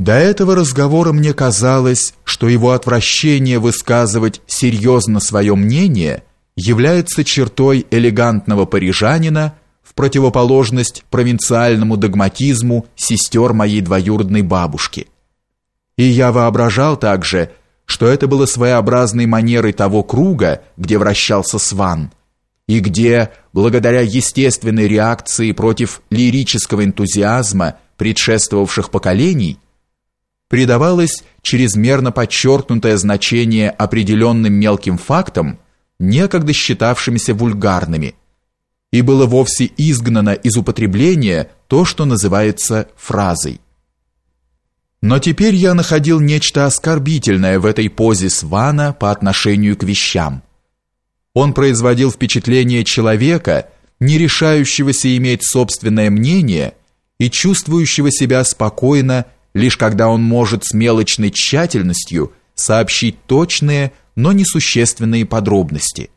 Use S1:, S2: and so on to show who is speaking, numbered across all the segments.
S1: До этого разговора мне казалось, что его отвращение высказывать серьезно свое мнение является чертой элегантного парижанина в противоположность провинциальному догматизму сестер моей двоюродной бабушки. И я воображал также, что это было своеобразной манерой того круга, где вращался Сван, и где, благодаря естественной реакции против лирического энтузиазма предшествовавших поколений, придавалось чрезмерно подчеркнутое значение определенным мелким фактам, некогда считавшимися вульгарными, и было вовсе изгнано из употребления то, что называется фразой. Но теперь я находил нечто оскорбительное в этой позе Свана по отношению к вещам. Он производил впечатление человека, не решающегося иметь собственное мнение и чувствующего себя спокойно лишь когда он может с мелочной тщательностью сообщить точные, но несущественные подробности.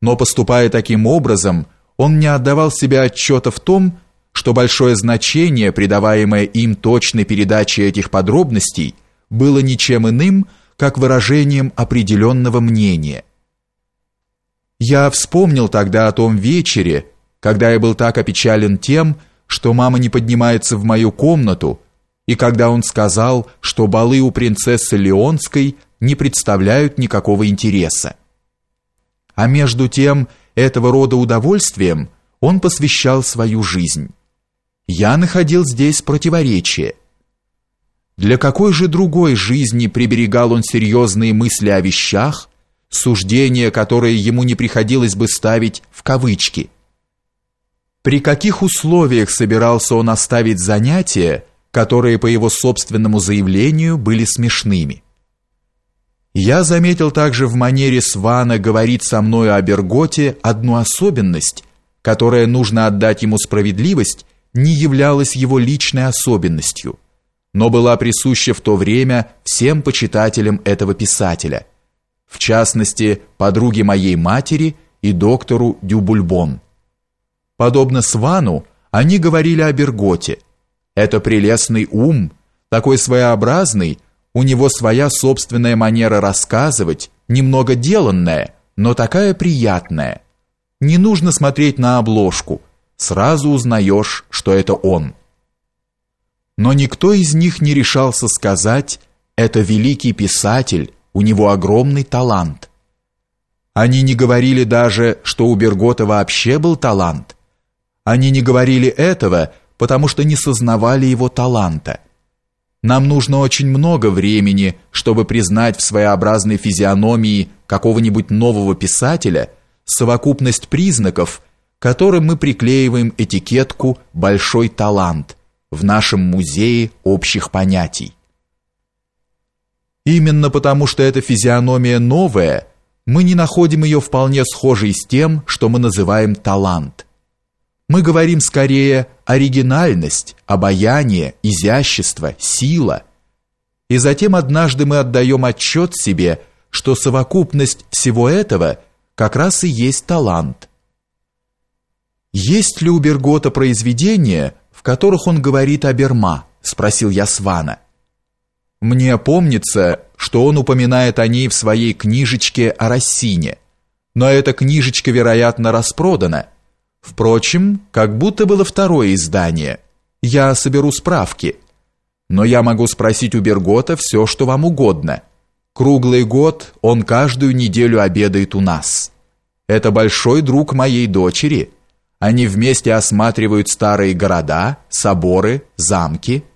S1: Но поступая таким образом, он не отдавал себе отчета в том, что большое значение, придаваемое им точной передаче этих подробностей, было ничем иным, как выражением определенного мнения. Я вспомнил тогда о том вечере, когда я был так опечален тем, что мама не поднимается в мою комнату, и когда он сказал, что балы у принцессы Леонской не представляют никакого интереса. А между тем, этого рода удовольствием он посвящал свою жизнь. Я находил здесь противоречие. Для какой же другой жизни приберегал он серьезные мысли о вещах, суждения, которые ему не приходилось бы ставить в кавычки? При каких условиях собирался он оставить занятия, которые по его собственному заявлению были смешными. Я заметил также в манере Свана говорить со мною о Берготе одну особенность, которая, нужно отдать ему справедливость, не являлась его личной особенностью, но была присуща в то время всем почитателям этого писателя, в частности, подруге моей матери и доктору Дюбульбон. Подобно Свану, они говорили о Берготе – это прелестный ум, такой своеобразный, у него своя собственная манера рассказывать, немного деланная, но такая приятная. Не нужно смотреть на обложку, сразу узнаешь, что это он. Но никто из них не решался сказать «это великий писатель, у него огромный талант». Они не говорили даже, что у Бергота вообще был талант. Они не говорили этого, потому что не сознавали его таланта. Нам нужно очень много времени, чтобы признать в своеобразной физиономии какого-нибудь нового писателя совокупность признаков, которым мы приклеиваем этикетку «большой талант» в нашем музее общих понятий. Именно потому, что эта физиономия новая, мы не находим ее вполне схожей с тем, что мы называем талант – мы говорим скорее оригинальность, обаяние, изящество, сила. И затем однажды мы отдаем отчет себе, что совокупность всего этого как раз и есть талант. Есть ли у Бергота произведения, в которых он говорит о Берма? спросил я Свана. Мне помнится, что он упоминает о ней в своей книжечке о Рассине. Но эта книжечка, вероятно, распродана Впрочем, как будто было второе издание. Я соберу справки. Но я могу спросить у Бергота все, что вам угодно. Круглый год он каждую неделю обедает у нас. Это большой друг моей дочери. Они вместе осматривают старые города, соборы, замки –